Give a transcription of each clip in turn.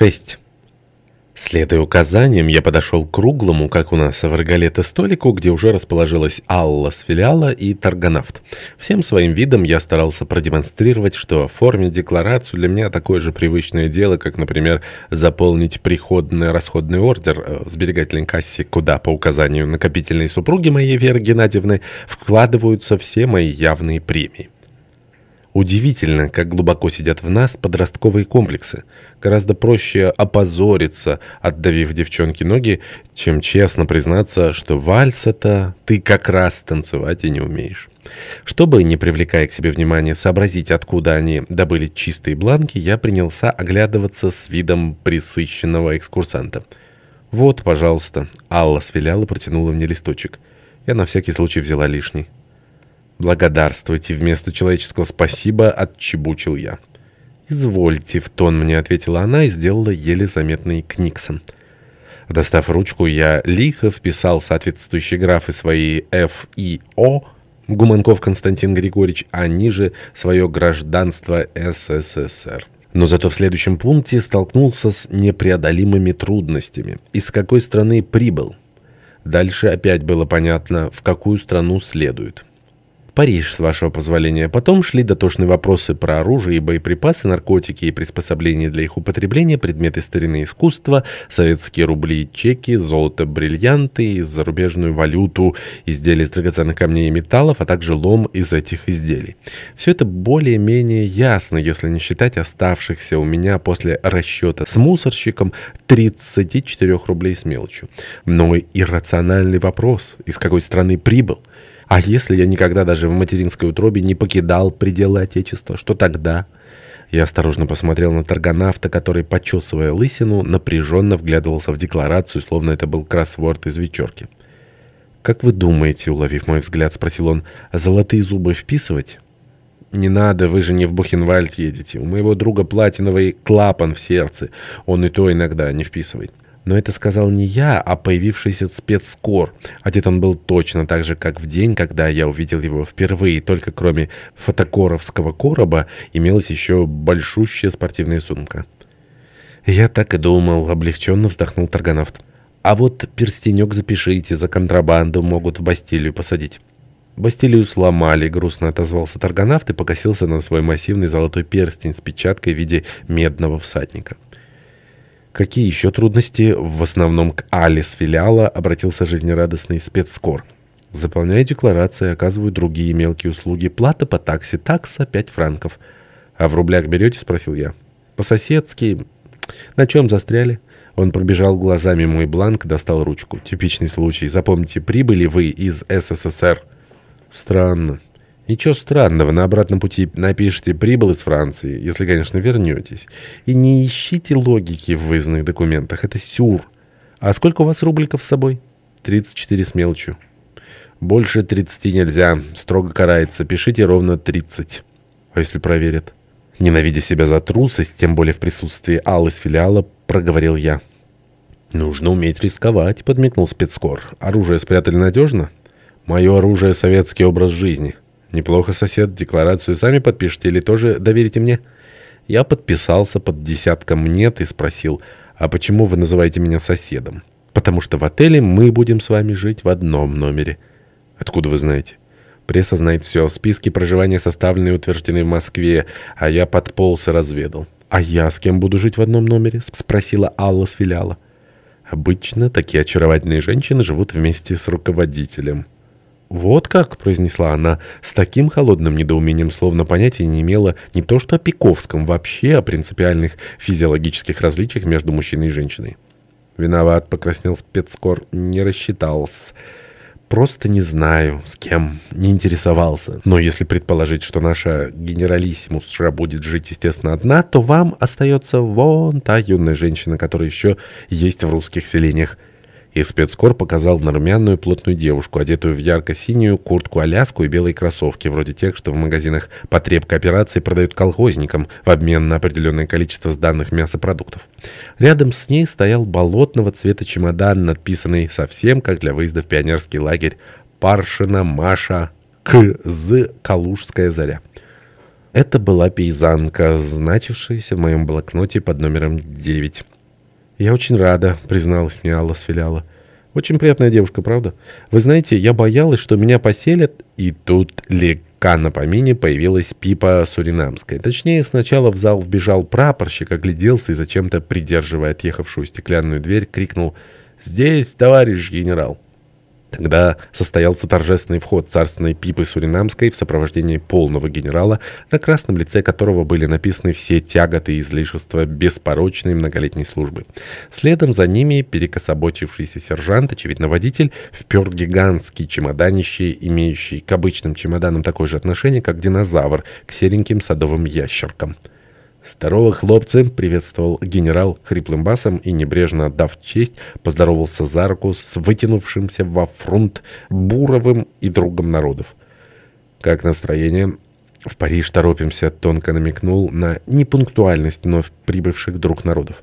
6. Следуя указаниям, я подошел к круглому, как у нас в Рогалете, столику, где уже расположилась Алла с филиала и Тарганавт. Всем своим видом я старался продемонстрировать, что оформить декларацию для меня такое же привычное дело, как, например, заполнить приходный-расходный ордер э, в сберегательной кассе, куда, по указанию накопительной супруги моей Веры Геннадьевны, вкладываются все мои явные премии. Удивительно, как глубоко сидят в нас подростковые комплексы. Гораздо проще опозориться, отдавив девчонке ноги, чем честно признаться, что вальс это ты как раз танцевать и не умеешь. Чтобы, не привлекая к себе внимания, сообразить, откуда они добыли чистые бланки, я принялся оглядываться с видом присыщенного экскурсанта. «Вот, пожалуйста». Алла с филиала протянула мне листочек. Я на всякий случай взяла лишний. «Благодарствуйте» вместо человеческого «спасибо» отчебучил я. «Извольте», — в тон мне ответила она и сделала еле заметный книксон. Достав ручку, я лихо вписал соответствующие графы свои «Ф» и «О», Гуманков Константин Григорьевич, а ниже свое гражданство СССР. Но зато в следующем пункте столкнулся с непреодолимыми трудностями. Из какой страны прибыл? Дальше опять было понятно, в какую страну следует. Париж, с вашего позволения. Потом шли дотошные вопросы про оружие и боеприпасы, наркотики и приспособления для их употребления, предметы старины искусства, советские рубли и чеки, золото, бриллианты, зарубежную валюту, изделия из драгоценных камней и металлов, а также лом из этих изделий. Все это более-менее ясно, если не считать оставшихся у меня после расчета с мусорщиком 34 рублей с мелочью. Но иррациональный вопрос, из какой страны прибыл? А если я никогда даже в материнской утробе не покидал пределы Отечества, что тогда? Я осторожно посмотрел на торгонавта, который, почесывая лысину, напряженно вглядывался в декларацию, словно это был кроссворд из вечерки. «Как вы думаете, — уловив мой взгляд, — спросил он, — золотые зубы вписывать?» «Не надо, вы же не в Бухенвальд едете. У моего друга платиновый клапан в сердце. Он и то иногда не вписывает». Но это сказал не я, а появившийся спецскор. Одет он был точно так же, как в день, когда я увидел его впервые. Только кроме фотокоровского короба имелась еще большущая спортивная сумка. Я так и думал, облегченно вздохнул торгонавт. А вот перстенек запишите, за контрабанду могут в Бастилию посадить. Бастилию сломали, грустно отозвался торгонавт и покосился на свой массивный золотой перстень с печаткой в виде медного всадника. Какие еще трудности? В основном к Али с филиала обратился жизнерадостный спецскор. Заполняю декларации, оказываю другие мелкие услуги. Плата по такси, такса 5 франков. А в рублях берете? Спросил я. По-соседски. На чем застряли? Он пробежал глазами мой бланк, достал ручку. Типичный случай. Запомните, прибыли вы из СССР. Странно. Ничего странного, на обратном пути напишите «прибыл из Франции», если, конечно, вернетесь. И не ищите логики в выездных документах, это сюр. А сколько у вас рубликов с собой? 34 с мелочью. Больше 30 нельзя, строго карается, пишите ровно 30. А если проверят? Ненавидя себя за трусость, тем более в присутствии Аллы с филиала, проговорил я. «Нужно уметь рисковать», — подмигнул спецкор. «Оружие спрятали надежно?» «Мое оружие — советский образ жизни». «Неплохо, сосед. Декларацию сами подпишите или тоже доверите мне?» Я подписался под десятком «нет» и спросил, «А почему вы называете меня соседом?» «Потому что в отеле мы будем с вами жить в одном номере». «Откуда вы знаете?» «Пресса знает все. Списки проживания составлены и утверждены в Москве, а я подполз и разведал». «А я с кем буду жить в одном номере?» — спросила Алла с филиала. «Обычно такие очаровательные женщины живут вместе с руководителем». «Вот как», — произнесла она, с таким холодным недоумением, словно понятия не имела не то что о Пиковском, вообще о принципиальных физиологических различиях между мужчиной и женщиной. «Виноват», — покраснел спецкор, — «не рассчитался». «Просто не знаю, с кем, не интересовался. Но если предположить, что наша генералиссимусша будет жить, естественно, одна, то вам остается вон та юная женщина, которая еще есть в русских селениях». И спецкор показал на румяную плотную девушку, одетую в ярко-синюю куртку-аляску и белые кроссовки, вроде тех, что в магазинах потреб кооперации продают колхозникам в обмен на определенное количество сданных мясопродуктов. Рядом с ней стоял болотного цвета чемодан, надписанный совсем как для выезда в пионерский лагерь «Паршина Маша К.З. Калужская заря». Это была пейзанка, значившаяся в моем блокноте под номером 9. «Я очень рада», — призналась мне Алла с филиала. «Очень приятная девушка, правда? Вы знаете, я боялась, что меня поселят, и тут легка на помине появилась Пипа Суринамская. Точнее, сначала в зал вбежал прапорщик, огляделся и, зачем-то придерживая отъехавшую стеклянную дверь, крикнул «Здесь, товарищ генерал!» Тогда состоялся торжественный вход царственной Пипы Суринамской в сопровождении полного генерала, на красном лице которого были написаны все тяготы и излишества беспорочной многолетней службы. Следом за ними перекособотившийся сержант, очевидно водитель, впер гигантский чемоданище, имеющий к обычным чемоданам такое же отношение, как динозавр, к сереньким садовым ящеркам. «Здорово, хлопцы!» — приветствовал генерал хриплым басом и, небрежно отдав честь, поздоровался за руку с вытянувшимся во фронт Буровым и другом народов. «Как настроение?» «В Париж торопимся», — тонко намекнул на непунктуальность вновь прибывших друг народов.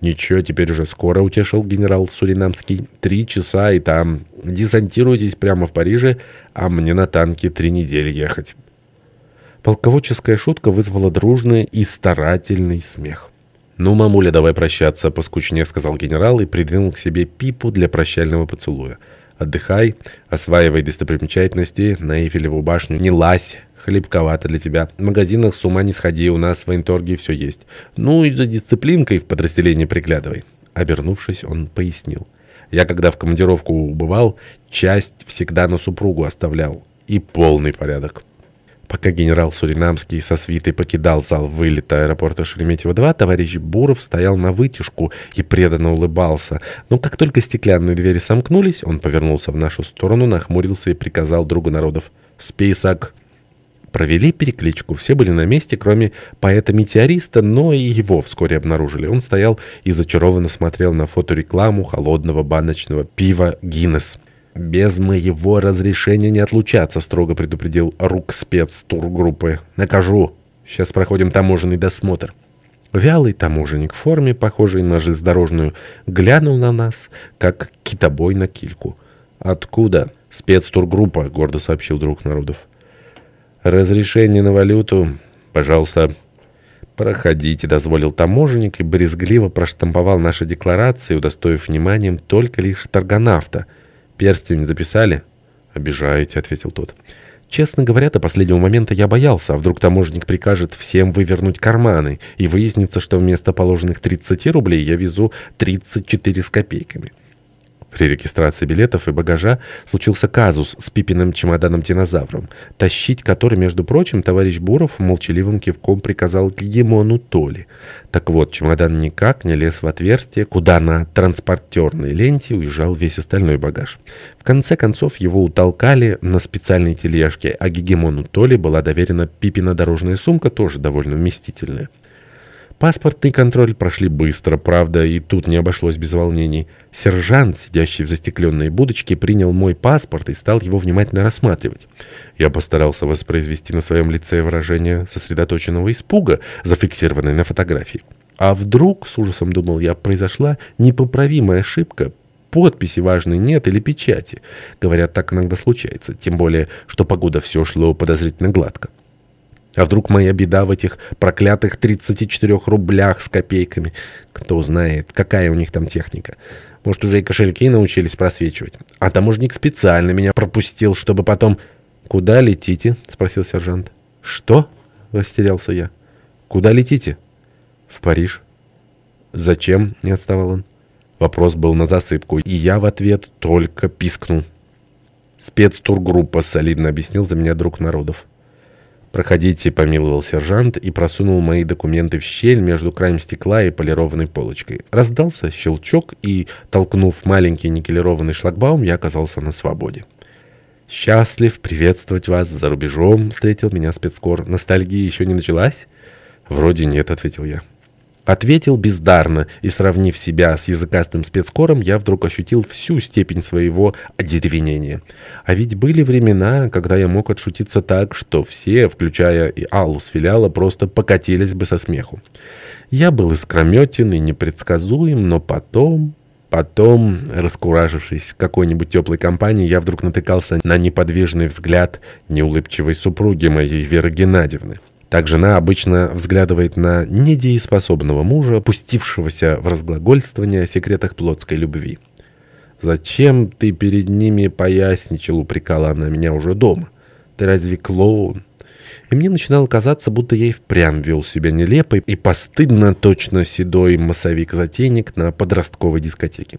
«Ничего, теперь уже скоро», — утешил генерал Суринамский. «Три часа и там. Десантируйтесь прямо в Париже, а мне на танке три недели ехать». Полководческая шутка вызвала дружный и старательный смех. «Ну, мамуля, давай прощаться», — поскучнее сказал генерал и придвинул к себе пипу для прощального поцелуя. «Отдыхай, осваивай достопримечательности, на Эйфелеву башню не лазь, хлебковато для тебя. В магазинах с ума не сходи, у нас в военторге все есть. Ну и за дисциплинкой в подразделении приглядывай». Обернувшись, он пояснил. «Я, когда в командировку убывал, часть всегда на супругу оставлял. И полный порядок». Пока генерал Суринамский со свитой покидал зал вылета аэропорта Шереметьево-2, товарищ Буров стоял на вытяжку и преданно улыбался. Но как только стеклянные двери сомкнулись, он повернулся в нашу сторону, нахмурился и приказал другу народов «Список!». Провели перекличку. Все были на месте, кроме поэта-метеориста, но и его вскоре обнаружили. Он стоял и зачарованно смотрел на фоторекламу холодного баночного пива «Гиннес». «Без моего разрешения не отлучаться», — строго предупредил рук спец. «Накажу. Сейчас проходим таможенный досмотр». Вялый таможенник в форме, похожий на железнодорожную, глянул на нас, как китобой на кильку. «Откуда?» «Спецтургруппа», — гордо сообщил друг народов. «Разрешение на валюту? Пожалуйста». «Проходите», — дозволил таможенник и брезгливо проштамповал наши декларации, удостоив вниманием только лишь торгонавта — «Перстень записали?» «Обижаете», — ответил тот. Честно говоря, до последнего момента я боялся, а вдруг таможенник прикажет всем вывернуть карманы, и выяснится, что вместо положенных 30 рублей я везу 34 с копейками. При регистрации билетов и багажа случился казус с Пипиным чемоданом-динозавром, тащить который, между прочим, товарищ Буров молчаливым кивком приказал гегемону Толи. Так вот, чемодан никак не лез в отверстие, куда на транспортерной ленте уезжал весь остальной багаж. В конце концов, его утолкали на специальной тележке, а гегемону Толи была доверена Пипина дорожная сумка, тоже довольно вместительная. Паспортный контроль прошли быстро, правда, и тут не обошлось без волнений. Сержант, сидящий в застекленной будочке, принял мой паспорт и стал его внимательно рассматривать. Я постарался воспроизвести на своем лице выражение сосредоточенного испуга, зафиксированное на фотографии. А вдруг, с ужасом думал я, произошла непоправимая ошибка, подписи важной нет или печати. Говорят, так иногда случается, тем более, что погода все шло подозрительно гладко. А вдруг моя беда в этих проклятых 34 рублях с копейками? Кто знает, какая у них там техника. Может, уже и кошельки научились просвечивать. А таможник специально меня пропустил, чтобы потом... «Куда летите?» — спросил сержант. «Что?» — растерялся я. «Куда летите?» «В Париж». «Зачем?» — не отставал он. Вопрос был на засыпку, и я в ответ только пискнул. «Спецтургруппа», — солидно объяснил за меня друг народов. «Проходите», — помиловал сержант и просунул мои документы в щель между краем стекла и полированной полочкой. Раздался щелчок, и, толкнув маленький никелированный шлагбаум, я оказался на свободе. «Счастлив приветствовать вас за рубежом», — встретил меня спецкор. «Ностальгия еще не началась?» «Вроде нет», — ответил я. Ответил бездарно, и, сравнив себя с языкастым спецкором, я вдруг ощутил всю степень своего одеревенения. А ведь были времена, когда я мог отшутиться так, что все, включая и Аллу с филиала, просто покатились бы со смеху. Я был искрометен и непредсказуем, но потом... Потом, раскуражившись в какой-нибудь теплой компании, я вдруг натыкался на неподвижный взгляд неулыбчивой супруги моей Веры Геннадьевны. Так жена обычно взглядывает на недееспособного мужа, пустившегося в разглагольствование о секретах плотской любви. «Зачем ты перед ними поясничал?» — упрекала она меня уже дома. «Ты разве клоун?» И мне начинало казаться, будто я и впрямь вел себя нелепо и постыдно точно седой массовик-затейник на подростковой дискотеке.